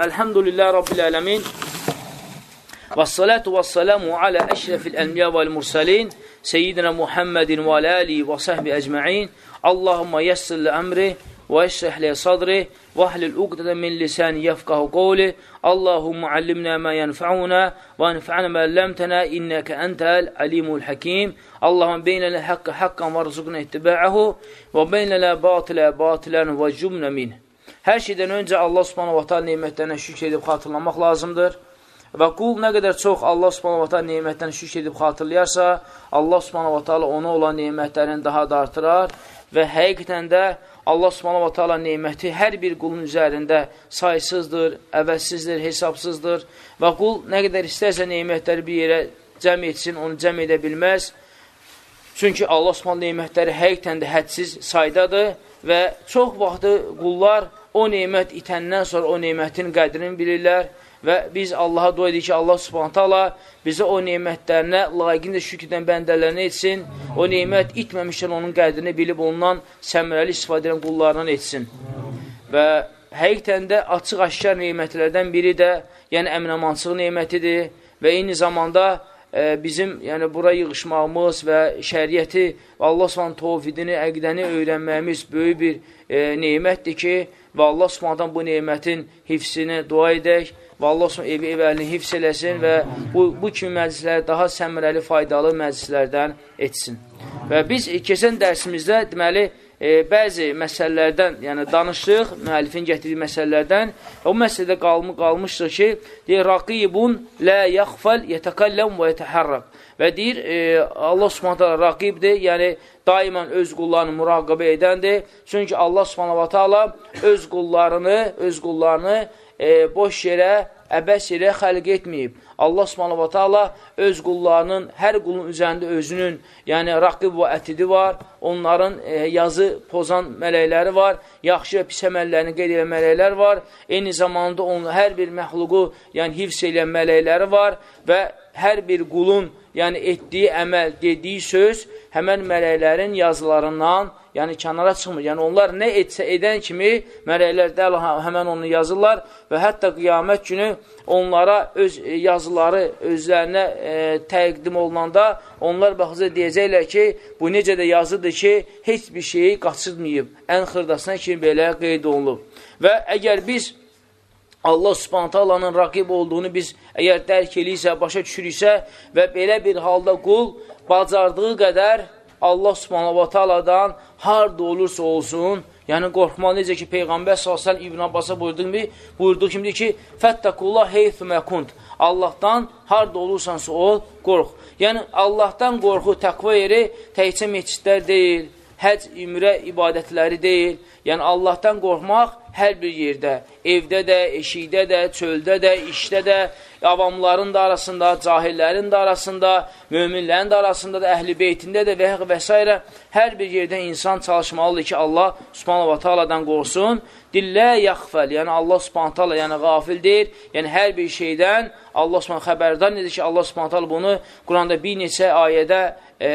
Elhamdülillah Rabbil Alemin. Ve salatu ve selamu ala eşrefil enbiya vel mursalin. Seyyidina Muhammedin ve alâli ve sahbi ecma'in. Allahümme yessirli emri ve eşreh li sadri ve ahlil ugdede min lisan yefkahu kavli. Allahümme allimna ma yenfa'una ve enfa'na ma allemtena inneke entel alimul hakim. Allahümme beynele haqqa hakkan ve rızıkna ittiba'ahu ve beynele batile batilen ve cümle minh. Hər şeydən öncə Allah subhanahu wa ta'ala nemətlərinə şükr edib xatırlamaq lazımdır. Və qul nə qədər çox Allah subhanahu wa ta'ala nemətdən şükr edib xatırlayarsa, Allah subhanahu wa ta'ala ona olan nemətlərini daha da artırar və həqiqətən də Allah subhanahu wa ta'ala neməti hər bir qulun üzərində saysızdır, əvəzsizdir, hesabsızdır və qul nə qədər istərsə nemətləri bir yerə cəm etsin, onu cəm edə bilməz. Çünki Allah subhanahu nemətləri həqiqətən də hədsiz saydadır və çox vaxtı qullar o nemət itəndən sonra o nemətin qədrini bilirlər və biz Allaha dua edik ki, Allah subhanətə Allah bizə o neymətlərinə layiqində şükür edən bəndələrini etsin, o neymət itməmişdən onun qədrini bilib ondan səmrəli istifadə edən qullarından etsin. Və həqiqətən də açıq-aşkar neymətlərdən biri də, yəni əminəmançılıq neymətidir və eyni zamanda bizim yəni bura yığışmağımız və şəriəti və Allah Subhanahu tövhidini, əqidəni öyrənməyimiz böyük bir e, nemətdir ki, və Allah Subhanahu bu nemətin hifzini dua edək və Allah olsun evi ev əlini hifz eləsin və bu, bu kimi məclisləri daha səmrəli, faydalı məclislərdən etsin. Və biz keçən dərsimizdə deməli, e, bəzi məsələlərdən, yəni danışdıq, müəllifin gətirdiyi məsələlərdən. O məsələdə qalm qalmışdır ki, deyir, raqibun lə yaxfəl yətəkəlləm və yətəhərrəq və deyir, e, Allah subhanətə raqibdir, yəni daimən öz qullarını müraqibə edəndir, çünki Allah subhanətə öz qullarını, öz qullarını e, boş yerə, əbəs yerə xəlq etməyib. Allah subhanahu wa ta'ala öz qullarının, hər qulun üzərində özünün, yəni raqib və ətidi var, onların e, yazı pozan mələkləri var, yaxşı və pis əməllərini qeyd edən mələklər var, eyni zamanda onun hər bir məxluqu, yəni hifz edən mələkləri var və hər bir qulun, yəni etdiyi əməl, dediyi söz həmən mələklərin yazılarından yəni kənara çıxmır. Yəni onlar nə etsə edən kimi mələklər dəl həmən onu yazırlar və hətta qiyamət günü onlara öz e, yazıları özlərinə e, təqdim olunanda onlar baxıca deyəcəklər ki, bu necə də yazıdır ki, heç bir şeyi qaçırmayıb. Ən xırdasına kimi belə qeyd olunub. Və əgər biz Allah subhanətə Allahın raqib olduğunu biz əgər dərk eləyirsə, başa düşürüksə və belə bir halda qul bacardığı qədər Allah subhanahu ta'aladan harda olursa olsun, yəni qorxmalı necə ki, Peyğəmbər s.ə.v İbn Abbasa buyurdu kimi, buyurdu kimdir ki, Fəttəqullah heythümə kunt. Allahdan harda olursansa ol, qorx. Yəni, Allahdan qorxu, təqva yeri təhcə meçidlər deyil, həc, ümrə ibadətləri deyil. Yəni, Allahdan qorxmaq hər bir yerdə, evdə də, eşikdə də, çöldə də, işdə də, avamların da arasında, cahillərin də arasında, möminlərin də arasında da, əhl-i beytində də və, və s. hər bir yerdə insan çalışmalıdır ki, Allah subhanahu wa ta'aladan qorsun. Dillə yaxfəl, yəni Allah subhanahu ta'ala yəni qafil deyir, yəni hər bir şeydən Allah subhanahu xəbərdar nedir ki, Allah subhanahu ta'ala bunu Quranda bir neçə ayədə e,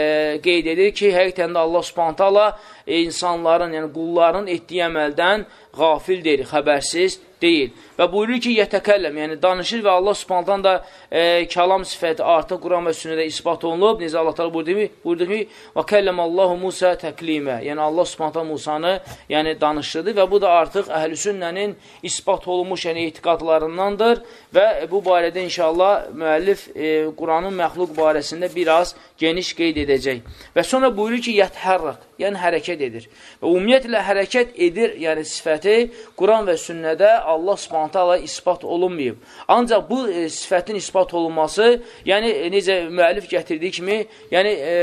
qeyd edir ki, həqiqətən də Allah subhanahu ta'ala insanların, yəni qulların etdiyi əməldən qafil deyil, xəbərsiz deyil. Və buyurur ki, yətəkəlləm, yəni danışır və Allah subhanaldan da e, kəlam sifəti artıq Quran və sünnədə ispat olunub. Necə Allah təala buyurdu, buyurdu ki, və kəlləm Allahu Musa təklimə. Yəni Allah subhanaldan Musanı yəni danışdırdı və bu da artıq əhl-i sünnənin ispat olunmuş yəni etiqadlarındandır və bu barədə inşallah müəllif e, Quranın məxluq barəsində biraz geniş qeyd edəcək. Və sonra buyurur ki, yətəhərrək, yəni hərəkət edir. Və ümumiyyətlə hərəkət edir, yəni sifəti Quran və sünnədə Allah subhanətə Allah ispat olunmayıb. Ancaq bu e, sifətin ispat olunması, yəni e, necə müəllif gətirdiyi kimi, yəni e,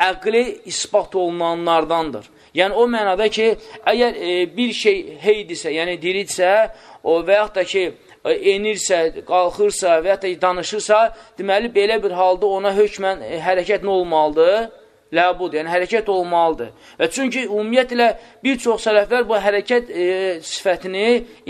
əqli ispat olunanlardandır. Yəni o mənada ki, əgər e, bir şey heydisə, yəni diridirsə, o və yaxud da ki, e, enirsə, qalxırsa və yaxud da danışırsa, deməli belə bir halda ona hökmən e, hərəkət nə olmalıdır? Ləbud, yəni hərəkət olmalıdır. Və çünki ümumiyyətlə bir çox sələflər bu hərəkət e, sifətini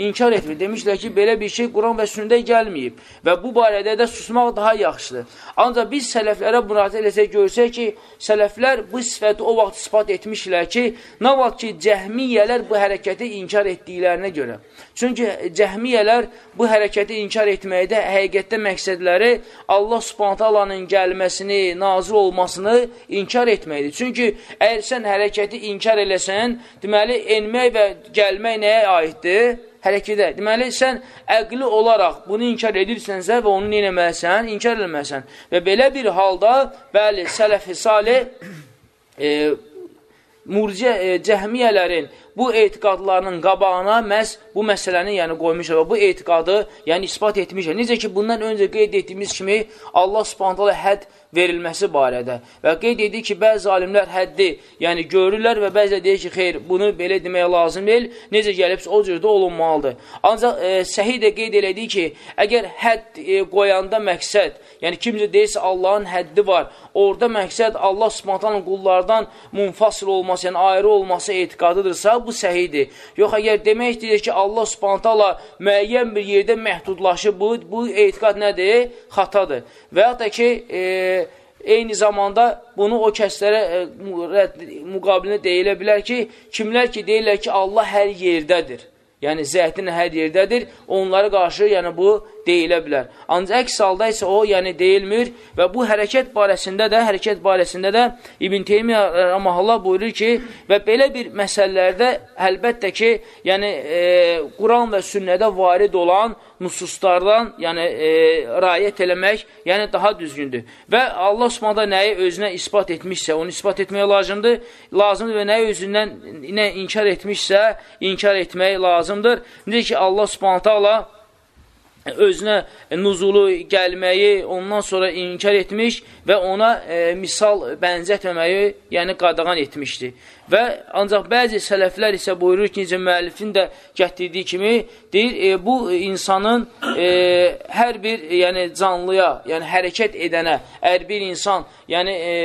inkar etmir. Demişlər ki, belə bir şey Quran və sünnədə gəlməyib və bu barədə də susmaq daha yaxşıdır. Ancaq biz sələflərə müraciət eləsək görsək ki, sələflər bu sifəti o vaxt ispat etmişlər ki, nə vaxt ki, cəhmiyyələr bu hərəkəti inkar etdiklərinə görə. Çünki cəhmiyyələr bu hərəkəti inkar etməkdə həqiqətdə məqsədləri Allah subhanət alanın gəlməsini, nazil olmasını inkar etməkdir. Çünki əgər sən hərəkəti inkar eləsən, deməli, enmək və gəlmək nəyə aiddir? hərəkədə. Deməli, sən əqli olaraq bunu inkar edirsənsə və onu neynəməlisən? İnkar eləməlisən. Və belə bir halda, bəli, sələf-i salih e, murciə, e, cəhmiyyələrin bu etiqadlarının qabağına məhz bu məsələni yəni qoymuşlar və bu etiqadı yəni ispat etmişlər. Necə ki, bundan öncə qeyd etdiyimiz kimi Allah subhanətələ hədd verilməsi barədə və qeyd edir ki, bəzi alimlər həddi yəni görürlər və bəzi deyir ki, xeyr, bunu belə demək lazım deyil, necə gəlibsə o cürdə olunmalıdır. Ancaq e, səhi də qeyd elədi ki, əgər hədd e, qoyanda məqsəd, yəni kimcə deyirsə Allahın həddi var, orada məqsəd Allah subhanətələ qullardan munfasıl olması, yəni ayrı olması etiqadıdırsa, bu səhidir. Yox, əgər demək istəyir ki, Allah subhanətələ müəyyən bir yerdə məhdudlaşıb, bu, bu etiqad nədir? Xatadır. Və yaxud da ki, e, eyni zamanda bunu o kəslərə e, müqabilində deyilə bilər ki, kimlər ki, deyirlər ki, Allah hər yerdədir. Yəni, zəhtin hər yerdədir. Onlara qarşı, yəni bu deyilə bilər. Ancaq əks halda isə o, yəni deyilmir və bu hərəkət barəsində də, hərəkət barəsində də İbn Teymiyyə Rəməhullah buyurur ki, və belə bir məsələlərdə əlbəttə ki, yəni e, Quran və sünnədə varid olan nususlardan, yəni e, rayət eləmək, yəni daha düzgündür. Və Allah Subhanahu nəyi özünə isbat etmişsə, onu isbat etmək lazımdır. Lazımdır və nəyi özündən nə inkar etmişsə, inkar etmək lazımdır. Necə ki Allah Subhanahu özünə nuzulu gəlməyi ondan sonra inkar etmiş və ona e, misal bənzətməməyi, yəni qadağan etmişdi. Və ancaq bəzi sələflər isə buyurur ki, necə müəllifin də gətirdiyi kimi, deyir, e, bu insanın e, hər bir yəni canlıya, yəni hərəkət edənə, əgər bir insan, yəni e,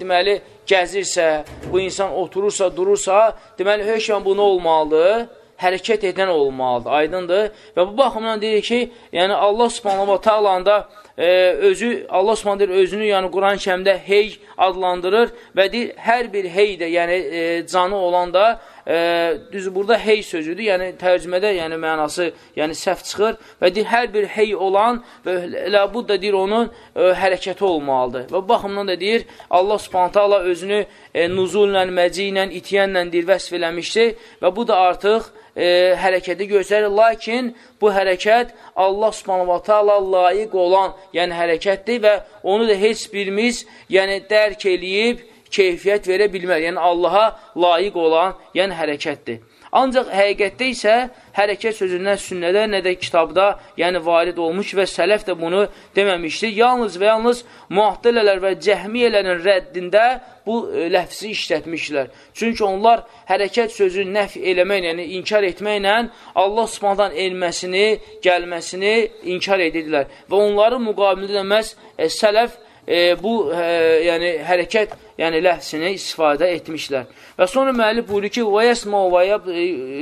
deməli, gəzirsə, bu insan oturursa, durursa, deməli, hökmən bu nə olmalıdır? Hərəkət edən olmalıdır, aydındır. Və bu baxımdan deyir ki, yəni Allah subhanahu wa ta'alanda e, özü, Allah subhanahu deyir, özünü yəni Quran-ı kəmdə hey adlandırır və deyir, hər bir hey də, yəni e, canı olan da e, düz burada hey sözüdür, yəni tərcümədə yəni mənası yəni səhv çıxır və deyir, hər bir hey olan və elə bu da deyir, onun e, hərəkəti olmalıdır. Və baxımdan da deyir, Allah subhanətə Allah özünü e, nuzullə, məci ilə, itiyənlə deyir, vəsf eləmişdir və bu da artıq e, hərəkəti göstərir. Lakin bu hərəkət Allah subhanahu ta'ala layiq olan yəni hərəkətdir və onu da heç birimiz yəni dərk eləyib keyfiyyət verə bilməz. Yəni, Allaha layiq olan, yəni hərəkətdir. Ancaq həqiqətdə isə hərəkət sözündən sünnədə, nə də kitabda, yəni varid olmuş və sələf də bunu deməmişdir. Yalnız və yalnız muaddilələr və cəhmiyyələrin rəddində bu e, ləfsi işlətmişlər. Çünki onlar hərəkət sözünü nəf eləməklə, yəni inkar etməklə Allah subhandan elməsini, gəlməsini inkar edirlər. Və onların müqabilində də məhz e, sələf e, bu e, yəni hərəkət yəni ləhsini istifadə etmişlər. Və sonra müəllif buyurur ki, və yəsmə və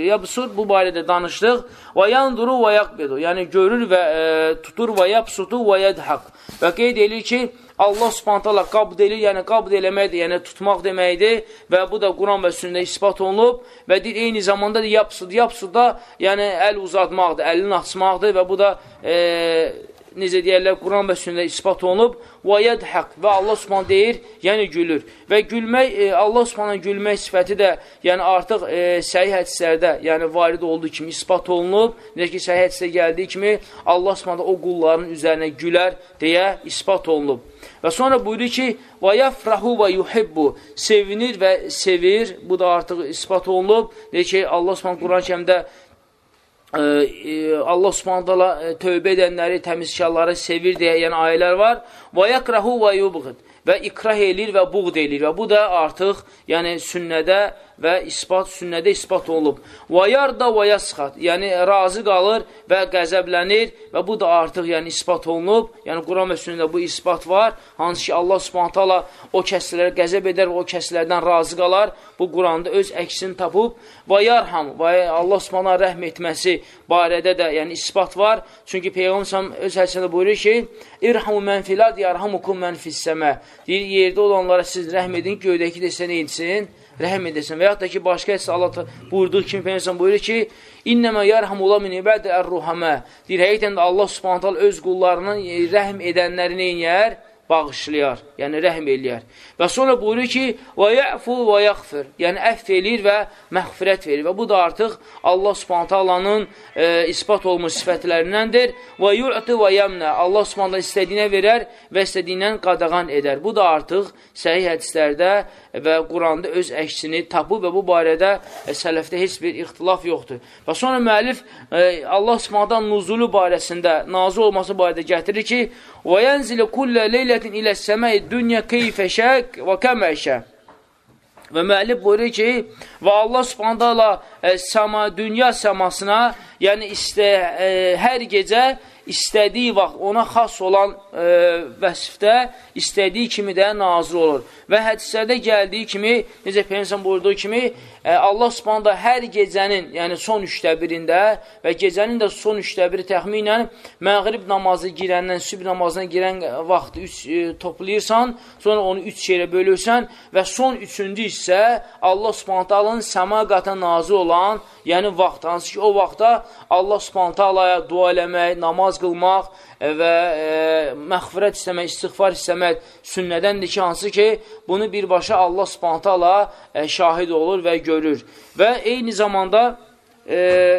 yabsur bu barədə danışdıq. Və yanduru və yaqbidu. Yəni görür və e, tutur və yabsutu və yədhaq. Və qeyd edir ki, Allah subhanət hala qabd edir, yəni qabd eləməkdir, yəni tutmaq deməkdir və bu da Quran və sünnə ispat olunub və deyir, eyni zamanda da yapsud, yapsud da yəni əl uzatmaqdır, əlini açmaqdır və bu da e, necə deyərlər, Quran və sünnədə ispat olunub, və yədhəq və Allah subhanə deyir, yəni gülür. Və gülmək, e, Allah subhanə gülmək sifəti də, yəni artıq e, səhih hədislərdə, yəni varid olduğu kimi ispat olunub, necə ki, səhih hədisdə gəldiyi kimi, Allah subhanə o qulların üzərinə gülər deyə ispat olunub. Və sonra buyurur ki, və yəfrahu və yuhibbu, sevinir və sevir, bu da artıq ispat olunub, deyir ki, Allah subhanə Quran-ı kəmdə Allah subhanətələ tövbə edənləri, təmizkarları sevir deyə yəni ayələr var. Və yəkrahu və yubğid və ikrah eləyir və buğd eləyir və bu da artıq yəni sünnədə və ispat, sünnədə ispat olunub. Və yarda və yasxat, yəni razı qalır və qəzəblənir və bu da artıq yəni ispat olunub. Yəni Quran və sünnədə bu ispat var. Hansı ki Allah Subhanahu taala o kəslərə qəzəb edər və o kəslərdən razı qalar. Bu Quranda öz əksini tapıb və yarham və Allah Subhanahu rəhm etməsi barədə də yəni ispat var. Çünki Peyğəmbər öz hədisində buyurur ki: "İrhamu men filad yarhamukum men fis-səma." Deyir, yerdə olanlara siz rəhm edin, göydəki də sizə nə etsin? Rəhm edəsən. Və yaxud da ki, başqa həsə Allah buyurduğu kimi Peyyəsən buyurur ki, İnnəmə yarhamula min ibədə ər-ruhamə. Deyir, həqiqətən də Allah subhantal öz qullarının rəhm edənləri neynəyər? Bağışlayar, yəni rəhm eləyər. Və sonra buyurur ki, və yəfu və yəxfir, yəni əff eləyir və məxfirət verir. Və bu da artıq Allah subhantallanın e, ispat olmuş sifətlərindəndir. Və yu'ti və yəmnə, Allah subhantallah istədiyinə verər və istədiyindən qadağan edər. Bu da artıq səhih hədislərdə və Quranda öz əksini tapıb və bu barədə e, sələfdə heç bir ixtilaf yoxdur. Və sonra müəllif e, Allah subhantallah nuzulu barəsində, nazı olması barədə gətirir ki, və yənzilə kullə leylə leylətin ilə səməy dünya keyfə şək və kəməşə. Və müəllif buyurur ki, və Allah subhanətələ e, səma, dünya səmasına, yəni istə, e, hər gecə istədiyi vaxt ona xas olan e, vəsifdə istədiyi kimi də nazir olur. Və hədislərdə gəldiyi kimi, necə Peynəsən buyurduğu kimi, e, Allah subhanədə hər gecənin, yəni son üçdə birində və gecənin də son üçdə biri təxminən məğrib namazı girəndən, süb namazına girən vaxt üç, e, toplayırsan, sonra onu üç yerə bölürsən və son üçüncü isə Allah subhanətənin səma qatına nazir olan, yəni vaxt, hansı ki, o vaxtda Allah subhanətəlaya dua eləmək, namaz qılmaq və e, məxfirət istəmək, istighfar istəmək sünnədəndir ki, hansı ki, bunu birbaşa Allah subhanətə Allah e, şahid olur və görür. Və eyni zamanda e,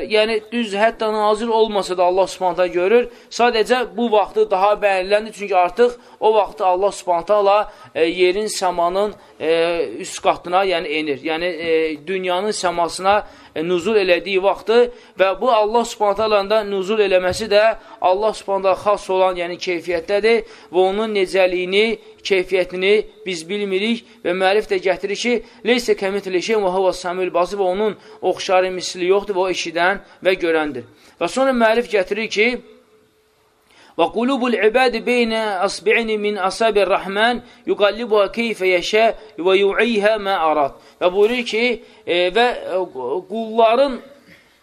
yəni düz hətta nazir olmasa da Allah subhanətə görür. Sadəcə bu vaxtı daha bəyəniləndir, çünki artıq o vaxtı Allah subhanətə Allah e, yerin, səmanın e, üst qatına yəni enir. Yəni e, dünyanın səmasına nuzul elədiyi vaxtı və bu Allah subhanətəlanda nuzul eləməsi də Allah subhanətələ xas olan yəni keyfiyyətdədir və onun necəliyini, keyfiyyətini biz bilmirik və müəllif də gətirir ki, leysə kəmitli şey və hava səmül bazı və onun oxşarı misli yoxdur və o eşidən və görəndir. Və sonra müəllif gətirir ki, Və qulubul ibadi beynə asbi'ini min asabir rəhmən yuqallibuha keyfə yəşə və yu'iyhə mə arad. Və buyurur ki, e, və qulların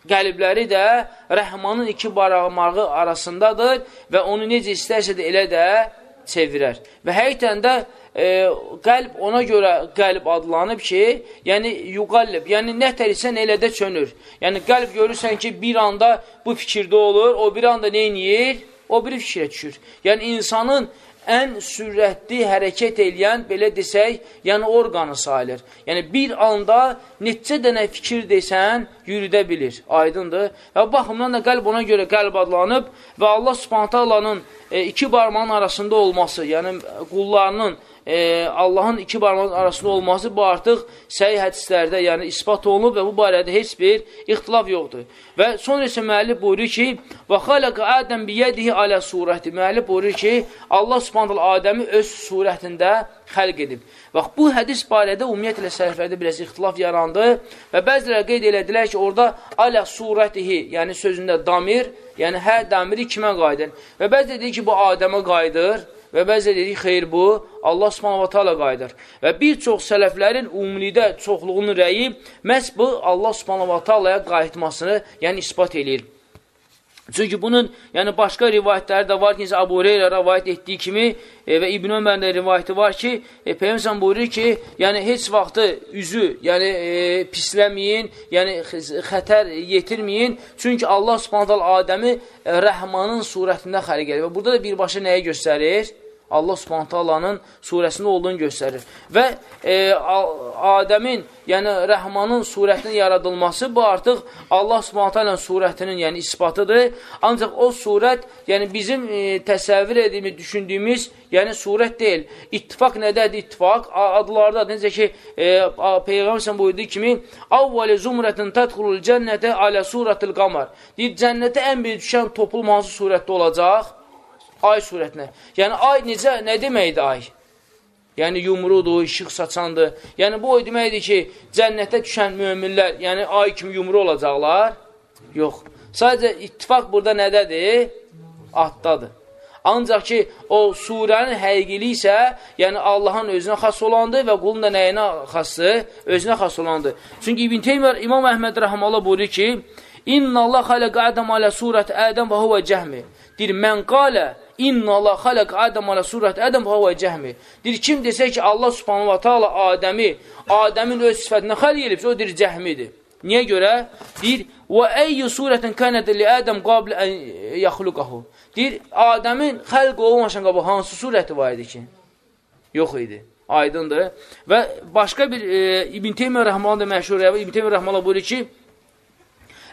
qəlbləri də rəhmanın iki baramağı arasındadır və onu necə istərsə də elə də çevirər. Və həqiqətən də e, qəlb ona görə qəlb adlanıb ki, yəni yuqallib, yəni nə tərsən elə də çönür. Yəni qəlb görürsən ki, bir anda bu fikirdə olur, o bir anda neyniyir? O biri fikrə düşür. Yəni, insanın ən sürətli hərəkət eləyən, belə desək, yəni orqanı sayılır. Yəni, bir anda neçə dənə fikir desən, yürüdə bilir, aydındır. Və baxımdan da qəlb ona görə qəlb adlanıb və Allah subhanətə Allahın e, iki barmağın arasında olması, yəni qullarının e, Allahın iki barmağın arasında olması bu artıq səhi hədislərdə yəni ispat olunub və bu barədə heç bir ixtilaf yoxdur. Və sonra isə müəllif buyurur ki, və xaləqə Ədəm biyədihi alə surəti. Müəllif buyurur ki, Allah subhanətlə Adəmi öz surətində xəlq edib. Bax, bu hədis barədə ümumiyyətlə sələflərdə biraz ixtilaf yarandı və bəziləri qeyd elədilər ki, orada alə surətihi, yəni sözündə damir, yəni hə damiri kimə qayıdır? Və bəzi deyir ki, bu Adəmə qayıdır Və bəzə dedik, xeyr bu, Allah subhanahu ta'ala qayıdır. Və bir çox sələflərin umumidə çoxluğunun rəyi məhz bu Allah subhanahu ta'alaya qayıtmasını, yəni ispat eləyir. Çünki bunun yəni başqa rivayətləri də var ki, Abu Hureyra rivayət etdiyi kimi e, və İbn Ömərdə də rivayəti var ki, e, Peyğəmbər buyurur ki, yəni heç vaxtı üzü, yəni e, pisləməyin, yəni xətər yetirməyin. Çünki Allah Subhanahu Adəmi e, Rəhmanın surətində xəlq edir və burada da birbaşa nəyə göstərir? Allah subhanətə Allahın surəsində olduğunu göstərir. Və e, Adəmin, yəni Rəhmanın surətinin yaradılması bu artıq Allah subhanətə Allahın surətinin yəni ispatıdır. Ancaq o surət, yəni bizim e, təsəvvür ediyimiz, düşündüyümüz, yəni surət deyil. İttifak nədədir? İttifak adlarda, necə ki, e, Peyğəmbər buyurduğu kimi, Avvəli zumrətin tədxulul cənnətə alə surətil qamar. Deyir, cənnətə ən bir düşən toplum hansı surətdə olacaq? Ay surətinə. Yəni, ay necə, nə deməkdir ay? Yəni yumrudur, işıq saçandır. Yəni bu o deməkdir ki, cənnətə düşən möminlər, yəni ay kimi yumru olacaqlar? Yox. Sadəcə ittifaq burada nədədir? Atdadır. Ancaq ki, o surənin həqiqili isə, yəni Allahın özünə xas olandır və qulun da nəyinə xasdır? Özünə xas olandır. Çünki İbn Teymiyyə İmam Əhməd rəhməhullah buyurur ki, İnna Allah xaləq Ədəm alə surət Ədəm və huvə cəhmi. Deyir, mən qalə İnna Allah xaləq Ədəm alə surət Ədəm və huvə cəhmi. Deyir, kim desə ki, Allah subhanahu wa ta'ala Adəmi, Adəmin öz sifətinə xəl elibsə, o deyir, cəhmidir. Niyə görə? Deyir, və eyyi surətin kənədə li Ədəm qablə ən yaxluqahu. Deyir, Adəmin xəlq olmaşan qabı hansı surəti var idi ki? Yox idi. Aydındır. Və başqa bir e, İbn Teymiyyə Rəhmanı da məşhur, İbn Teymiyyə Rəhmanı buyurur ki,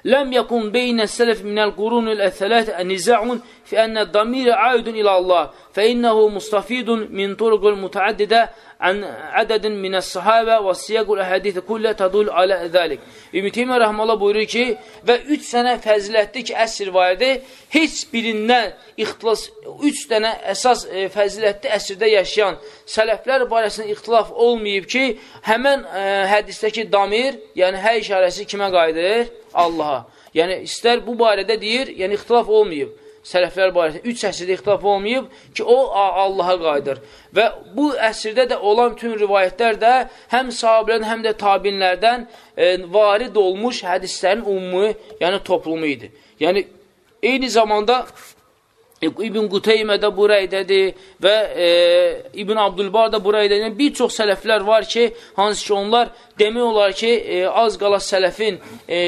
لم يكن بين السلف من القرون الثلاثة نزاع في أن الضمير عائد إلى الله فإنه مستفيد من طرق متعددة عن عدد من الصحابة والسياق الأحاديث كلها تدل على ذلك. İbn Teymiyyə rəhməhullah buyurur ki, və 3 sənə fəzilətli ki, əsr var idi, heç birindən ixtilas, 3 dənə əsas e, fəzilətli əsrdə yaşayan sələflər barəsində ixtilaf olmayıb ki, həmən e, hədisdəki damir, yəni hər işarəsi kimə qayıdır? Allaha. Yəni, istər bu barədə deyir, yəni ixtilaf olmayıb sələflər barəsində üç əsrdə ixtilaf olmayıb ki, o Allaha qayıdır. Və bu əsrdə də olan bütün rivayətlər də həm sahabilərin, həm də tabinlərdən e, varid olmuş hədislərin umumi, yəni toplumu idi. Yəni, eyni zamanda İbn Quteyme də bu rəydədir və e, İbn Abdülbar da bu rəydədir. Yəni, bir çox sələflər var ki, hansı ki onlar demək olar ki, e, az qala sələfin e,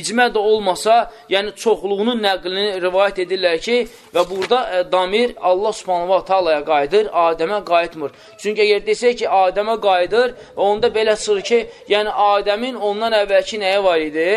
icmə də olmasa, yəni çoxluğunun nəqlini rivayət edirlər ki, və burada e, damir Allah subhanahu wa ta'alaya qayıdır, Adəmə qayıtmır. Çünki əgər desək ki, Adəmə qayıdır, onda belə çıxır ki, yəni Adəmin ondan əvvəlki nəyə var idi?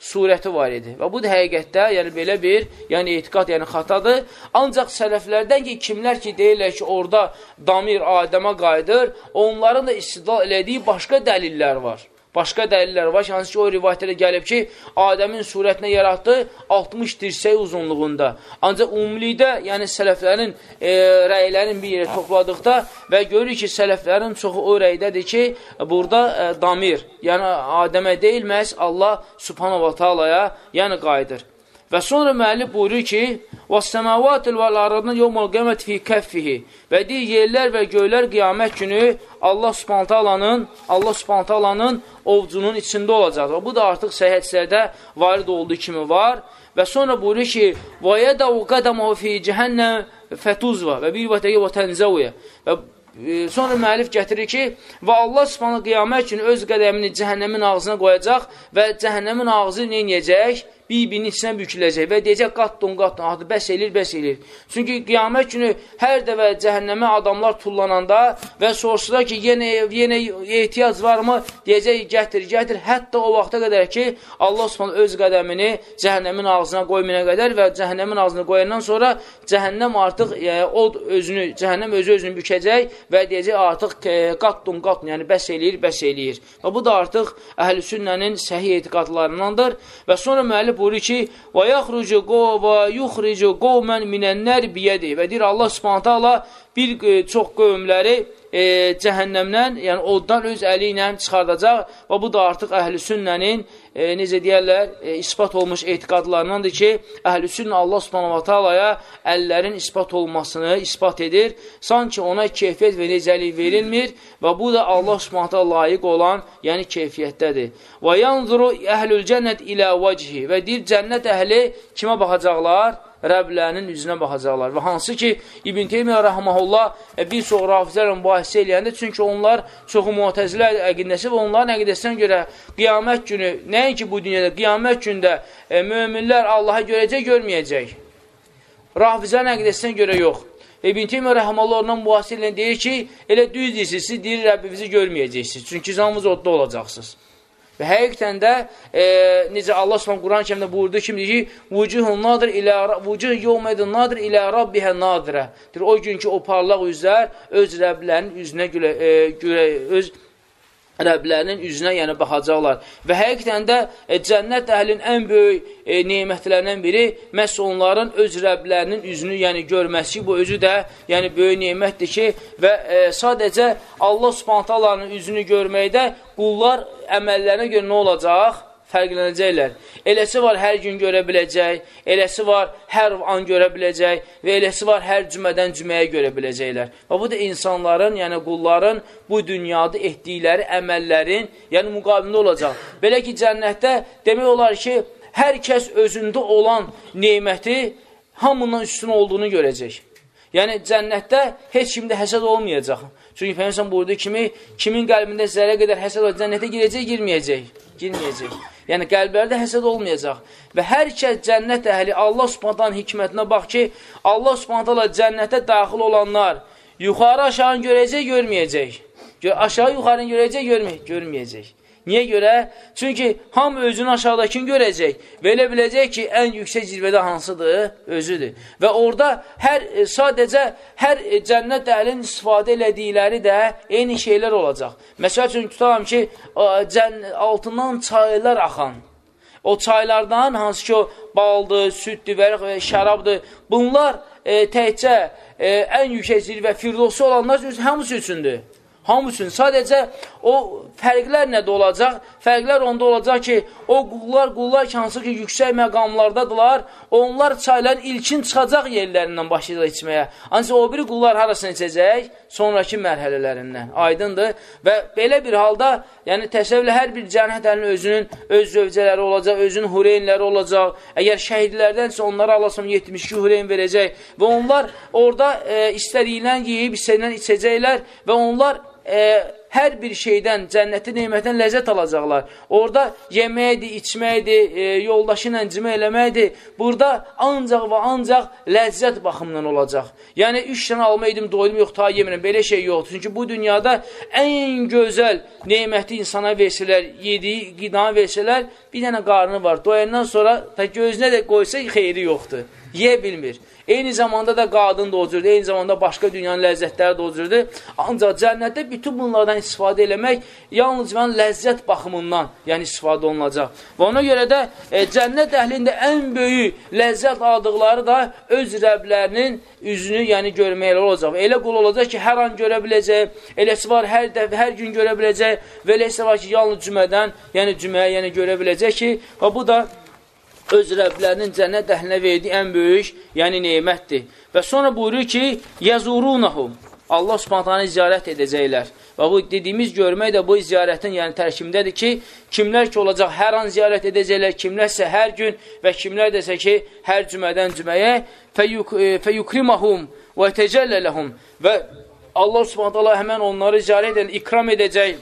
Surəti var idi. Və bu da həqiqətdə, yəni belə bir, yəni etiqad, yəni xatadır. Ancaq sələflərdən ki, kimlər ki, deyirlər ki, orada damir Adəmə qayıdır, onların da istidlal elədiyi başqa dəlillər var. Başqa dəlillər var ki, hansı ki, o rivayətlərə gəlib ki, Adəmin surətinə yaratdı 60 dirsək uzunluğunda. Ancaq umumilikdə, yəni sələflərin e, rəylərin bir yerə topladıqda və görürük ki, sələflərin çoxu o rəydədir ki, burada e, damir, yəni Adəmə deyilməz, Allah subhanahu wa ta'alaya, yəni qayıdır. Və sonra müəllif buyurur ki, "Və-səmavatil vel-ardın yevmel qiyameti fi kaffihi." Və deyir, yerlər və göylər qiyamət günü Allah Subhanahu taalanın, Allah Subhanahu taalanın ovcunun içində olacaqdır. Bu da artıq səhih hədislərdə varid olduğu kimi var. Və sonra buyurur ki, "Və-yadau qadamahu fi cehennəm fetuzva" və bir vətəyi vətənzaviyə. Və e, sonra müəllif gətirir ki, və Allah Subhanahu qiyamət üçün öz qədəmini cəhənnəmin ağzına qoyacaq və cəhənnəmin ağzı nə edəcək? Bir-birinin içinə büküləcək və deyəcək qatdun, qatdun, adı bəs eləyir, bəs eləyir. Çünki qiyamət günü hər dəvə cəhənnəmə adamlar tullananda və soruşurlar ki, yenə, yenə ehtiyac varmı? Deyəcək, gətir, gətir. Hətta o vaxta qədər ki, Allah Osman öz qədəmini cəhənnəmin ağzına qoymuna qədər və cəhənnəmin ağzına qoyandan sonra cəhənnəm artıq e, od özünü, cəhənnəm özü özünü bükəcək və deyəcək artıq e, qatdun, qatdun, yəni bəs eləyir, bəs eləyir. Və bu da artıq əhl-i sünnənin səhih etiqadlarındandır və sonra müəllif buyurur ki, və yaxrucu qova yuxricu qovmən minənlər biyədi və deyir Allah subhanətə Allah bir e, çox qövmləri e, cəhənnəmdən, yəni oddan öz əli ilə çıxardacaq və bu da artıq əhl-i sünnənin, e, necə deyərlər, e, ispat olmuş etiqadlarındandır ki, əhl-i sünnə Allah subhanahu ta'alaya əllərin ispat olmasını ispat edir. Sanki ona keyfiyyət və necəlik verilmir və bu da Allah subhanahu ta'ala layiq olan, yəni keyfiyyətdədir. Və yanzuru əhlül cənnət ilə vəcihi və deyir, cənnət əhli kimə baxacaqlar? Rəblərinin üzünə baxacaqlar. Və hansı ki, İbn Teymiyyə rəhməhullah e, bir çox rafizlərlə mübahisə eləyəndə, çünki onlar çoxu muhtəzilə əqidəsi və onların əqidəsinə görə qiyamət günü, nəinki bu dünyada, qiyamət gündə e, möminlər Allaha görəcək, görməyəcək. Rafizlərin əqidəsinə görə yox. İbn Teymiyyə rəhməhullah ondan mübahisə eləyən deyir ki, elə düz deyirsiniz, siz deyir Rəbbimizi görməyəcəksiniz. Çünki canınız odda olacaqsınız. Və həqiqətən də e, necə Allah Subhanahu Quran kərimdə buyurdu ki, ki, vucuhun nadir ilə vucuh yawmidin nadir ilə rabbihə nadirə. O gün ki, o parlaq üzlər öz Rəblərinin üzünə görə, e, görə öz Rəblərinin üzünə yəni baxacaqlar. Və həqiqətən də e, cənnət əhlinin ən böyük e, nemətlərindən biri məhz onların öz Rəblərinin üzünü yəni görməsi bu özü də yəni böyük nemətdir ki, və e, sadəcə Allah Subhanahu üzünü görməkdə qullar əməllərinə görə nə olacaq? Fərqlənəcəklər. Eləsi var hər gün görə biləcək, eləsi var hər an görə biləcək və eləsi var hər cümədən cüməyə görə biləcəklər. Və bu da insanların, yəni qulların bu dünyada etdikləri əməllərin, yəni müqabilində olacaq. Belə ki, cənnətdə demək olar ki, hər kəs özündə olan neyməti hamından üstün olduğunu görəcək. Yəni, cənnətdə heç kimdə həsəd olmayacaq. Çünki Peyyəmsən buyurduğu kimi, kimin qəlbində zərə qədər həsəd olacaq, cənnətə girəcək, girməyəcək. Girməyəcək. Yəni, qəlblərdə həsəd olmayacaq. Və hər kəs cənnət əhli Allah subhantanın hikmətinə bax ki, Allah subhantanla cənnətə daxil olanlar yuxarı aşağı görəcək, görməyəcək. Aşağı yuxarı görəcək, görməyəcək. Niyə görə? Çünki hamı özünü aşağıdakini görəcək və elə biləcək ki, ən yüksək zirvədə hansıdır? Özüdür. Və orada hər, e, sadəcə hər e, cənnət əhlinin istifadə elədikləri də eyni şeylər olacaq. Məsəl üçün, tutalım ki, altından çaylar axan, o çaylardan hansı ki, o baldır, süddür və şərabdır, bunlar e, təhcə e, ən yüksək zirvə firdosu olanlar üçün, hamısı üçündür. Hamı üçün sadəcə o fərqlər nədə olacaq? Fərqlər onda olacaq ki, o qullar, qullar ki, hansı ki, yüksək məqamlardadılar, onlar çayların ilkin çıxacaq yerlərindən başlayacaq içməyə. Ancaq o biri qullar harasını içəcək? Sonraki mərhələlərindən. Aydındır. Və belə bir halda, yəni təsəvvürlə hər bir cənnət əlinin özünün öz zövcələri olacaq, özünün hureynləri olacaq. Əgər şəhidlərdənsə onlara Allahsam 72 hureyn verəcək və onlar orada e, istədiyilən yeyib, istədiyilən içəcəklər və onlar e, hər bir şeydən, cənnəti neymətdən ləzzət alacaqlar. Orada yeməkdir, içməkdir, e, yoldaşı ilə cimə eləməkdir. Burada ancaq və ancaq ləzzət baxımından olacaq. Yəni, üç dənə alma edim, doydum, yox, ta yemirəm. Belə şey yoxdur. Çünki bu dünyada ən gözəl neyməti insana versələr, yediyi qidanı versələr, bir dənə qarnı var. Doyandan sonra ta gözünə də qoysa xeyri yoxdur. Yeyə bilmir. Eyni zamanda da qadın da o cürdür, eyni zamanda başqa dünyanın ləzzətləri də o cürdür. Ancaq cənnətdə bütün bunlardan istifadə eləmək yalnız və ləzzət baxımından yəni istifadə olunacaq. Və ona görə də e, cənnət əhlində ən böyük ləzzət aldıqları da öz rəblərinin üzünü yəni görməklə olacaq. Elə qul olacaq ki, hər an görə biləcək, eləsi var hər dəfə, hər gün görə biləcək və eləsi var ki, yalnız cümədən, yəni cüməyə yəni görə biləcək ki, və bu da öz Rəblərinin cənnət əhlinə verdiyi ən böyük, yəni neymətdir. Və sonra buyurur ki, yəzurunahum. Allah subhantanı ziyarət edəcəklər. Və bu dediyimiz görmək də bu ziyarətin yəni tərkimdədir ki, kimlər ki olacaq hər an ziyarət edəcəklər, kimlərsə hər gün və kimlər desə ki, hər cümədən cüməyə fəyukrimahum və təcəllələhum və Allah subhanətələ həmən onları ziyarət edən ikram edəcək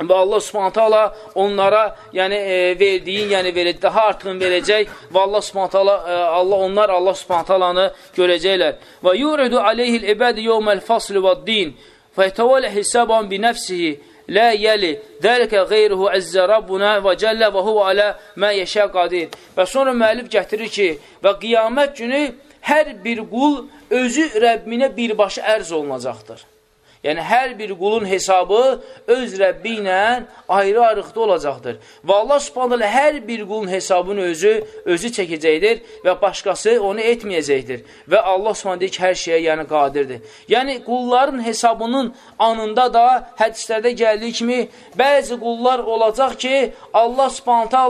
və Allah Subhanahu taala onlara, yəni e, verdiyin, yəni verəcək, daha artığını verəcək və Allah Subhanahu taala e, Allah onlar Allah Subhanahu taalanı görəcəklər. Və yuridu alayhil ibad yawmal fasl vəd-din fa yatawalla hisaban bi nefsihi la yali zalika ghayruhu azza rabbuna və calla və huwa ala ma yasha qadir. Və sonra müəllif gətirir ki, və qiyamət günü hər bir qul özü Rəbbinə birbaşa ərz olunacaqdır. Yəni, hər bir qulun hesabı öz Rəbbi ilə ayrı-ayrıqda olacaqdır. Və Allah subhanələ hər bir qulun hesabını özü, özü çəkəcəkdir və başqası onu etməyəcəkdir. Və Allah subhanə deyir ki, hər şeyə yəni qadirdir. Yəni, qulların hesabının anında da hədislərdə gəldiyi kimi, bəzi qullar olacaq ki, Allah subhanətə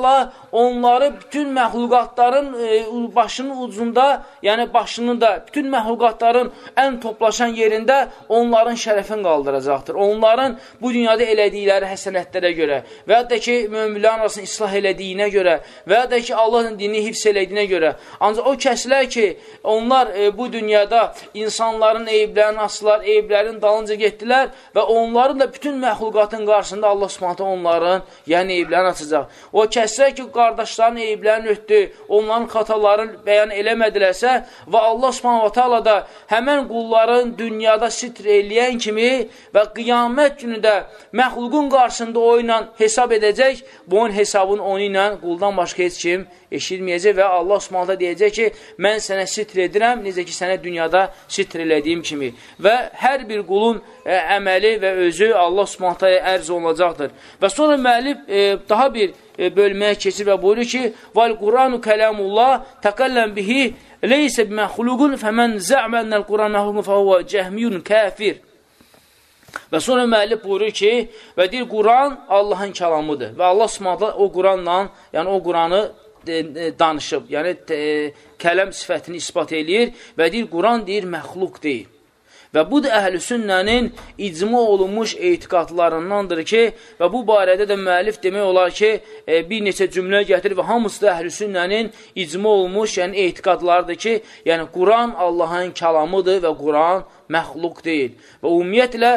onları bütün məxluqatların e, başının ucunda, yəni başının da, bütün məxluqatların ən toplaşan yerində onların şərəfi tərəfin qaldıracaqdır. Onların bu dünyada elədikləri həsənətlərə görə və ya da ki, möminlərin arasını islah elədiyinə görə və ya da ki, Allahın dinini hifz elədiyinə görə. Ancaq o kəslər ki, onlar e, bu dünyada insanların eyiblərini asılar, eyiblərin dalınca getdilər və onların da bütün məxluqatın qarşısında Allah subhanətə onların yəni eyiblərini açacaq. O kəslər ki, qardaşların eyiblərini ötdü, onların xatalarını bəyan eləmədilərsə və Allah subhanətə da həmən qulların dünyada sitr eləyən kimi kimi və qiyamət günü də məxluqun qarşısında o ilə hesab edəcək, bu onun hesabını onu ilə quldan başqa heç kim eşitməyəcək və Allah Subhanahu deyəcək ki, mən sənə sitr edirəm, necə ki sənə dünyada sitr elədiyim kimi. Və hər bir qulun ə, əməli və özü Allah Subhanahu ərz olunacaqdır. Və sonra müəllif e, daha bir e, bölməyə keçir və buyurur ki, "Vel Quranu kəlamullah təkəlləm bihi leysə biməxluqun fəmən zə'mənəl Quran məxluqun fəhuvə cəhmiyun kafir." Və sonra müəllif buyurur ki, və deyir, Quran Allahın kəlamıdır. Və Allah Subhanahu o Quranla, yəni o Quranı e, e, danışıb, yəni e, kələm sifətini isbat eləyir və deyir, Quran deyir, məxluq deyil. Və bu da əhl-i sünnənin icma olunmuş etiqadlarındandır ki, və bu barədə də müəllif demək olar ki, e, bir neçə cümlə gətirir və hamısı da əhl-i sünnənin icma olunmuş yəni etiqadlardır ki, yəni Quran Allahın kəlamıdır və Quran məxluq deyil. Və ümumiyyətlə,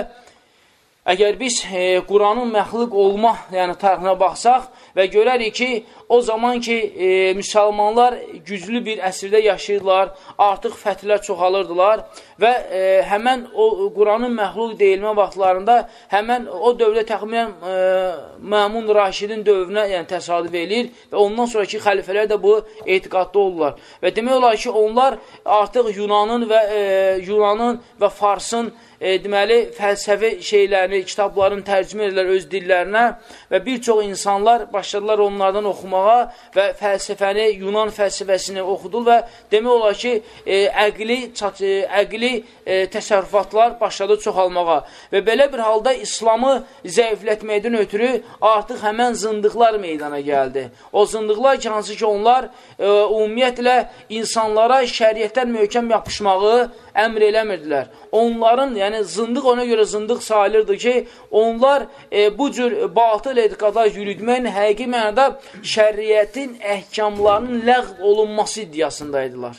əgər biz e, Quranın məxluq olma yəni, tarixinə baxsaq, və görərik ki, o zaman ki, e, müsəlmanlar güclü bir əsrdə yaşayırdılar, artıq fəthlər çoxalırdılar və e, həmən o Quranın məxluq deyilmə vaxtlarında həmən o dövrdə təxminən e, Məmun Raşidin dövrünə yəni, təsadüf eləyir və ondan sonraki xəlifələr də bu etiqadda olurlar. Və demək olar ki, onlar artıq Yunanın və e, Yunanın və Farsın e, deməli, fəlsəfi şeylərini, kitablarını tərcümə edirlər öz dillərinə və bir çox insanlar başladılar onlardan oxumağa və fəlsəfəni, Yunan fəlsəfəsini oxudur və demək olar ki, e, əqli, çat, e, əqli e, təsərrüfatlar başladı çoxalmağa və belə bir halda İslamı zəiflətməkdən ötürü artıq həmən zındıqlar meydana gəldi. O zındıqlar ki, hansı ki, onlar e, ümumiyyətlə insanlara şəriyyətdən möhkəm yapışmağı əmr eləmirdilər. Onların, yəni zındıq ona görə zındıq sayılırdı ki, onlar e, bu cür batıl etiqadlar yürütməklə həqiqi mənada şəriyyətin əhkamlarının ləğv olunması iddiasındaydılar.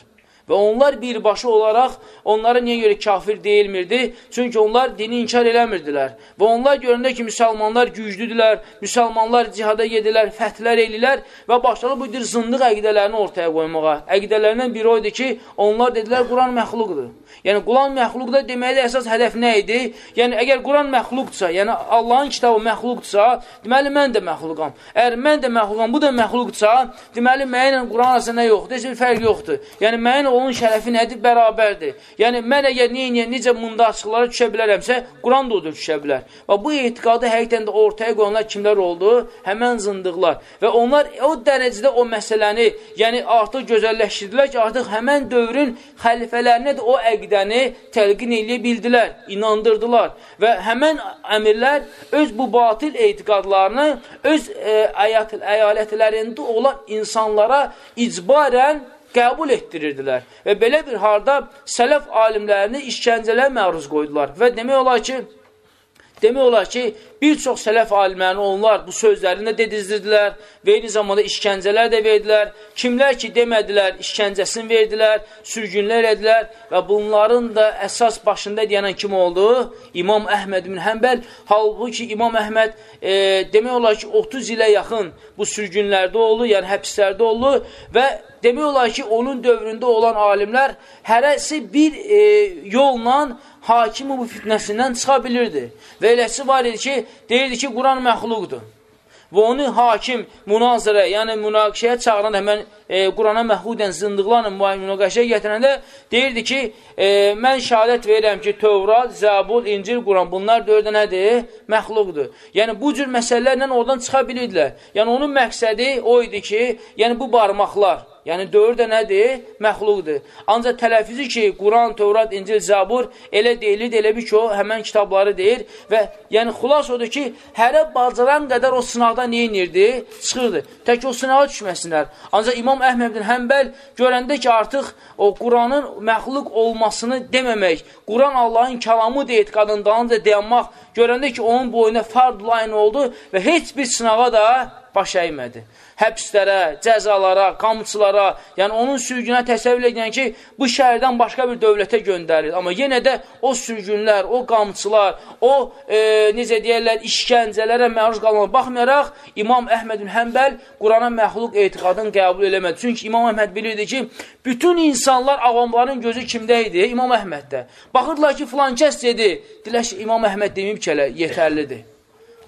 Və onlar birbaşa olaraq onlara niyə görə kafir deyilmirdi? Çünki onlar dini inkar eləmirdilər. Və onlar görəndə ki, müsəlmanlar güclüdülər, müsəlmanlar cihada gedilər, fəthlər elilər və başladı bu dir zındıq əqidələrini ortaya qoymağa. Əqidələrindən biri oydu ki, onlar dedilər, Quran məxluqdur. Yəni, Quran məxluqda deməli, əsas hədəf nə idi? Yəni, əgər Quran məxluqdursa, yəni Allahın kitabı məxluqdursa, deməli, mən də məxluqam. Əgər mən də məxluqam, bu da məxluqdursa, deməli, mənlə Quran arasında nə yoxdur? Heç bir fərq yoxdur. Yəni, mənlə onun şərəfi nədir? Bərabərdir. Yəni, mən əgər niyə, necə mundaçlıqlara düşə bilərəmsə, Quran da odur düşə bilər. Və bu etiqadı həqiqdən də ortaya qoyanlar kimlər oldu? Həmən zındıqlar. Və onlar o dərəcədə o məsələni, yəni artıq gözəlləşdirdilər ki, artıq həmən dövrün xəlifələrinə də o əqidə əqidəni təlqin eləyə bildilər, inandırdılar və həmən əmirlər öz bu batil etiqadlarını öz e, əyat, əyalətlərində olan insanlara icbarən qəbul etdirirdilər və belə bir harda sələf alimlərini işgəncələr məruz qoydular və demək olar ki, Demək olar ki, bir çox sələf alimlərini onlar bu sözlərini də dedizdirdilər və eyni zamanda işgəncələr də verdilər. Kimlər ki, demədilər, işgəncəsini verdilər, sürgünlər edilər və bunların da əsas başında deyənən kim oldu? İmam Əhməd bin Həmbəl. Halbuki İmam Əhməd e, demək olar ki, 30 ilə yaxın bu sürgünlərdə oldu, yəni həbslərdə oldu və demək olar ki, onun dövründə olan alimlər hərəsi bir e, yolla hakimi bu fitnəsindən çıxa bilirdi. Və eləsi var idi ki, deyirdi ki, Quran məxluqdur. Və onu hakim münazirə, yəni münaqişəyə çağıran həmən e, Qurana məxludən zındıqlarla münaqişəyə gətirəndə deyirdi ki, e, mən şəhadət verirəm ki, Tövrat, Zəbul, İncil, Quran bunlar dördə nədir? Məxluqdur. Yəni bu cür məsələlərlə oradan çıxa bilirdilər. Yəni onun məqsədi o idi ki, yəni bu barmaqlar, Yəni, dörd də nədir? Məxluqdur. Ancaq tələfizi ki, Quran, Tövrat, İncil, Zabur elə deyilir, elə bir ki, o həmən kitabları deyir və yəni xulas odur ki, hərə bacaran qədər o sınaqda nə inirdi? Çıxırdı. Tək o sınağa düşməsinlər. Ancaq İmam Əhməbdin Həmbəl görəndə ki, artıq o Quranın məxluq olmasını deməmək, Quran Allahın kəlamı deyit qadından da dayanmaq görəndə ki, onun boyuna fard line oldu və heç bir sınağa da baş əymədi həbslərə, cəzalara, qamçılara, yəni onun sürgünə təsəvvür edən ki, bu şəhərdən başqa bir dövlətə göndərir. Amma yenə də o sürgünlər, o qamçılar, o, e, necə deyərlər, işgəncələrə məruz qalmaya baxmayaraq, İmam Əhmədin Həmbəl Qurana məxluq etiqadını qəbul eləmədi. Çünki İmam Əhməd bilirdi ki, bütün insanlar, avamların gözü kimdə idi? İmam Əhməddə. Baxırdılar ki, filan kəs dedi, diləş İmam Əhməd deməyib ki, yetərlidir.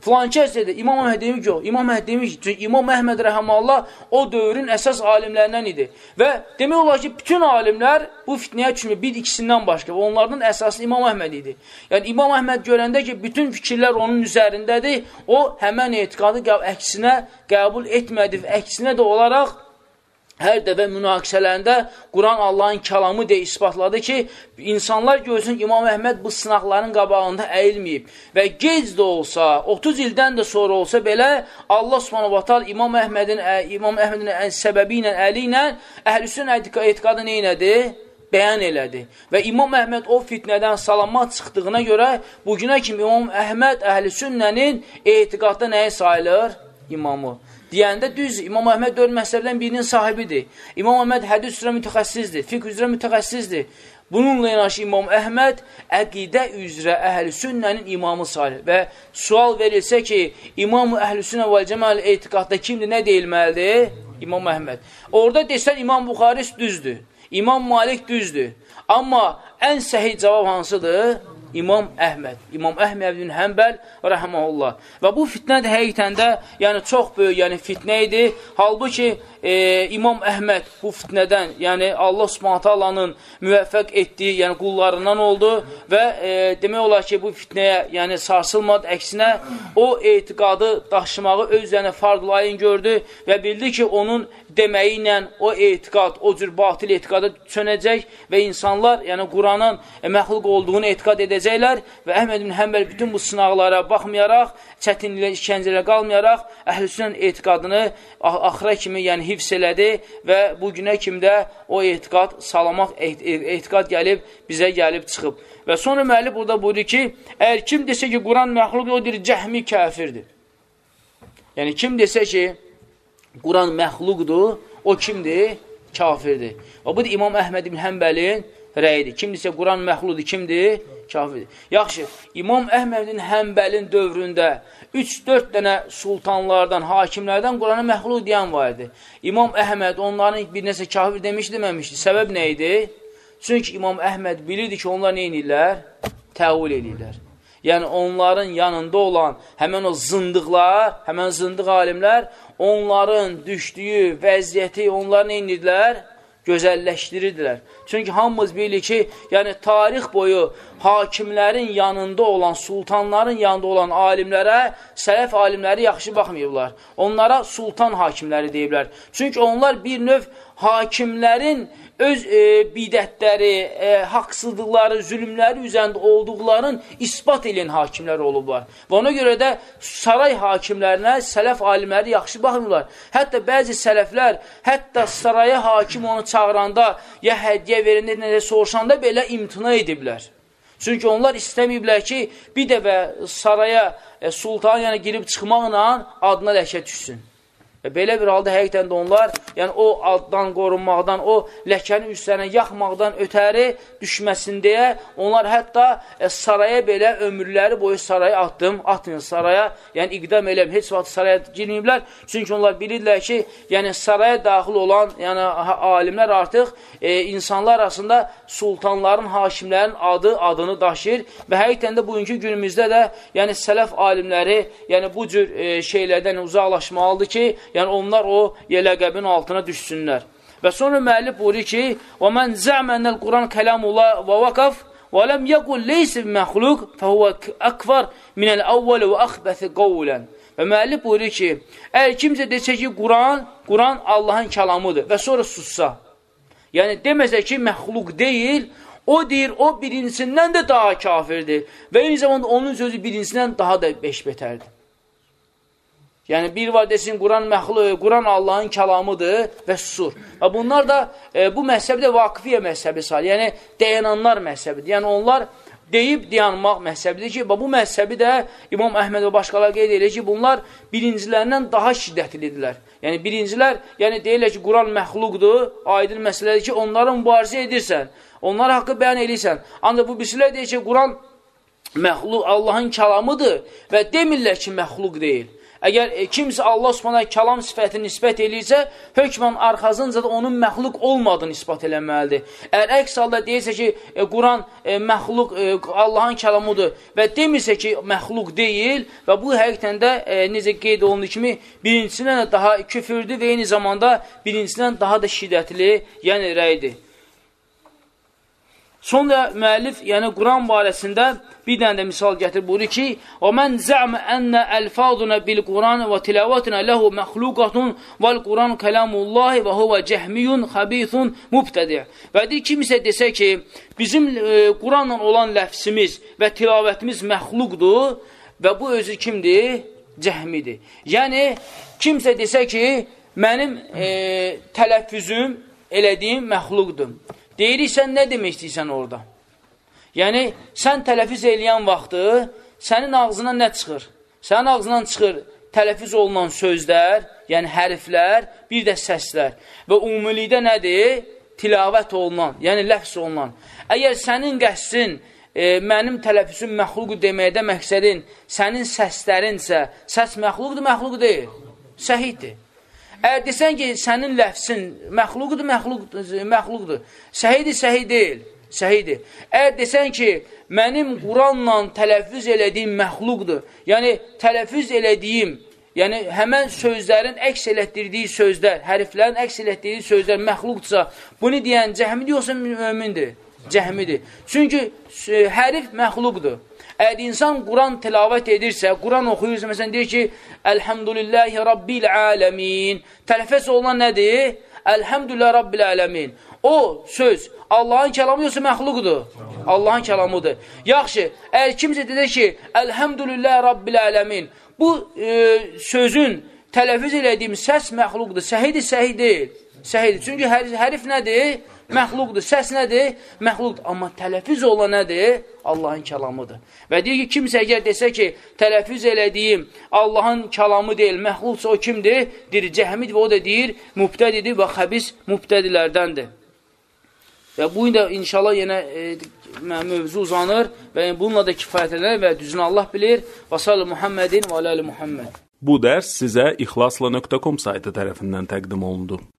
Filan kəs dedi, İmam Əhməd demiş yox, İmam Əhməd demiş ki, İmam Əhməd rəhəmallah o dövrün əsas alimlərindən idi. Və demək olar ki, bütün alimlər bu fitnəyə düşmür, bir ikisindən başqa və onlardan əsası İmam Əhməd idi. Yəni, İmam Əhməd görəndə ki, bütün fikirlər onun üzərindədir, o həmən etiqadı əksinə qəbul etmədi və əksinə də olaraq hər dəfə münaqişələrində Quran Allahın kəlamı deyə isbatladı ki, insanlar görsün İmam Əhməd bu sınaqların qabağında əyilməyib və gec də olsa, 30 ildən də sonra olsa belə Allah Subhanahu va Taala İmam Əhmədin İmam Əhmədin səbəbi ilə əli ilə əhlüsün etiqadı nə elədi? bəyan elədi. Və İmam Əhməd o fitnədən salamat çıxdığına görə bugünə kimi İmam Əhməd əhl-i sünnənin etiqadda nəyə sayılır? İmamı deyəndə düz İmam Əhməd dörd məhzəbdən birinin sahibidir. İmam Əhməd hədis üzrə mütəxəssisdir, fiqh üzrə mütəxəssisdir. Bununla yanaşı İmam Əhməd əqidə üzrə əhl-i sünnənin imamı sayılır. Və sual verilsə ki, İmam əhl-i sünnə və cəməl etiqadda kimdir, nə deyilməlidir? İmam Əhməd. Orada desən İmam Buxaris düzdür, İmam Malik düzdür. Amma ən səhih cavab hansıdır? İmam Əhməd, İmam Əhməd bin Həmbəl rəhməhullah. Və bu fitnə də həqiqətən də yəni çox böyük yəni fitnə idi. Halbuki e, İmam Əhməd bu fitnədən, yəni Allah Subhanahu taalanın müvəffəq etdiyi, yəni qullarından oldu və e, demək olar ki, bu fitnəyə yəni sarsılmadı, əksinə o etiqadı daşımağı öz üzərinə fard layin gördü və bildi ki, onun deməyi ilə o etiqad, o cür batil etiqada çönəcək və insanlar, yəni Quranın e, məxluq olduğunu etiqad edəcəklər və Əhməd ibn Həmbəl bütün bu sınaqlara baxmayaraq, çətinliklə, işkəncələ qalmayaraq, əhlüsünün etiqadını axıra kimi yəni hifz elədi və bu günə kimi də o etiqad, salamat etiqad gəlib, bizə gəlib çıxıb. Və sonra müəllif burada buyurur ki, əgər kim desə ki, Quran məxluq o deyir, cəhmi kafirdir. Yəni, kim desə ki, Quran məxluqdur, o kimdir? Kafirdir. Və bu da İmam Əhməd ibn Həmbəlin rəyidir. Kimdirsə Quran məxluqdur, kimdir? Kafirdir. Yaxşı, İmam Əhmədin Həmbəlin dövründə 3-4 dənə sultanlardan, hakimlərdən Quranı məxluq deyən var idi. İmam Əhməd onların bir nəsə kafir demiş deməmişdi. Səbəb nə idi? Çünki İmam Əhməd bilirdi ki, onlar nə edirlər? Təvil edirlər. Yəni, onların yanında olan həmən o zındıqlar, həmən zındıq alimlər, onların düşdüyü vəziyyəti onlar nə edirlər? Gözəlləşdirirdilər. Çünki hamımız bilir ki, yəni tarix boyu hakimlərin yanında olan, sultanların yanında olan alimlərə, sələf alimləri yaxşı baxmayıblar. Onlara sultan hakimləri deyiblər. Çünki onlar bir növ hakimlərin öz e, bidətləri, e, haqsızlıqları, zülümləri üzərində olduqların ispat eləyən hakimlər olublar. Və ona görə də saray hakimlərinə sələf alimləri yaxşı baxmırlar. Hətta bəzi sələflər, hətta saraya hakim onu çağıranda, ya hədiyyə verində, nə soruşanda belə imtina ediblər. Çünki onlar istəməyiblər ki, bir dəfə saraya e, sultan yəni girib çıxmaqla adına ləkə düşsün. Və belə bir halda həqiqətən də onlar, yəni o addan qorunmaqdan, o ləkənin üstlərinə yaxmaqdan ötəri düşməsin deyə onlar hətta e, saraya belə ömürləri boyu saraya atdım, atmıyor saraya, yəni iqdam eləm, heç vaxt saraya girməyiblər. Çünki onlar bilirlər ki, yəni saraya daxil olan yəni, alimlər artıq e, insanlar arasında sultanların, hakimlərin adı, adını daşıyır və həqiqətən də bugünkü günümüzdə də yəni sələf alimləri yəni bu cür e, şeylərdən uzaqlaşmalıdır ki, yəni onlar o ləqəbin altına düşsünlər. Və sonra müəllif buyurur ki, "Və men zəmənəl Quran kəlamullah və vaqaf və lem yəqul leysə məxluq fəhuvə akvar minəl əvvəl və axbəth qawlan." Və müəllif buyurur ki, əgər kimsə desə ki, Quran, Quran Allahın kəlamıdır və sonra sussa. Yəni deməsə ki, məxluq deyil, o deyir, o birincisindən də daha kafirdir və eyni zamanda onun sözü birincisindən daha da beş betərdir. Yəni, bir var desin, Quran məxluq, Quran Allahın kəlamıdır və susur. Və bunlar da e, bu məhzəbi də vaqifiyyə məhzəbi sayılır. Yəni, dayananlar məhzəbidir. Yəni, onlar deyib dayanmaq məhzəbidir ki, bu məhzəbi də İmam Əhməd və başqalar qeyd edir ki, bunlar birincilərindən daha şiddətlidirlər. Yəni, birincilər, yəni deyirlər ki, Quran məxluqdur, aydın məsələdir ki, onları mübarizə edirsən, onlar haqqı bəyan edirsən. Ancaq bu birisilər deyir ki, Quran məxluq Allahın kəlamıdır və demirlər ki, məxluq deyil. Əgər e, kimsə Allah subhanə kəlam sifətini nisbət eləyirsə, hökmən arxazınca da onun məxluq olmadığını ispat eləməlidir. Əgər əks halda deyirsə ki, e, Quran e, məxluq e, Allahın kəlamıdır və demirsə ki, məxluq deyil və bu həqiqətən də e, necə qeyd olunduğu kimi birincisindən də daha küfürdür və eyni zamanda birincisindən daha da şiddətli, yəni rəydir. Sonra müəllif, yəni Quran barəsində bir dənə də misal gətir, buyurur ki, "Və men zə'mə ennə elfazuna bil Quran və tilavatuna lehu məxluqatun vel Quran kəlamullah və huve cehmiyun xabisun mubtadi." Və deyir kimsə desə ki, bizim e, Quranla olan ləfsimiz və tilavətimiz məxluqdur və bu özü kimdir? Cəhmidir. Yəni kimsə desə ki, mənim e, tələffüzüm elədiyim məxluqdur. Deyirik, sən nə demək istəyirsən orada? Yəni, sən tələfiz eləyən vaxtı sənin ağzından nə çıxır? Sənin ağzından çıxır tələfiz olunan sözlər, yəni hərflər, bir də səslər. Və umumilikdə nədir? Tilavət olunan, yəni ləfs olunan. Əgər sənin qəssin, e, mənim tələfüzüm məxluqu deməkdə məqsədin sənin səslərinsə, səs məxluqdur, məxluq deyil. Səhiddir. Əgər desən ki, sənin ləfsin məxluqdur, məxluqdur, məxluqdur. Səhidir, səhi deyil. Səhidir. Əgər desən ki, mənim Quranla tələffüz elədiyim məxluqdur, yəni tələffüz elədiyim, yəni həmən sözlərin əks elətdirdiyi sözlər, hərflərin əks elətdirdiyi sözlər məxluqdursa, bunu deyən cəhmidir yoxsa mümindir? Cəhmidir. Çünki e, hərif məxluqdur. Əgər insan Quran tilavət edirsə, Quran oxuyursa, məsələn, deyir ki, Əlhəmdülilləhi Rabbil aləmin. Tələfəs olunan nədir? Əlhəmdülillah Rabbil aləmin. O söz Allahın kəlamı yoxsa məxluqdur? Allahın kəlamıdır. Yaxşı, əgər kimsə dedir ki, Əlhəmdülillah Rabbil aləmin. Bu e, sözün tələfiz elədiyim səs məxluqdur. Səhidir, səhi deyil. Səhidir. Çünki hər, hərif nədir? Məxluqdur. Səs nədir? Məxluqdur. Amma tələfiz olan nədir? Allahın kəlamıdır. Və deyir ki, kimsə əgər desə ki, tələfiz elədiyim Allahın kəlamı deyil, məxluqsa o kimdir? Deyir, cəhmid və o da deyir, mübtədidir və xəbis mübtədilərdəndir. Və bu da inşallah yenə e, mövzu uzanır və bununla da kifayətlənər və düzünü Allah bilir. Və sallı Muhammedin və aləli Muhammed. Bu dərs sizə ixlasla.com saytı tərəfindən təqdim olundu.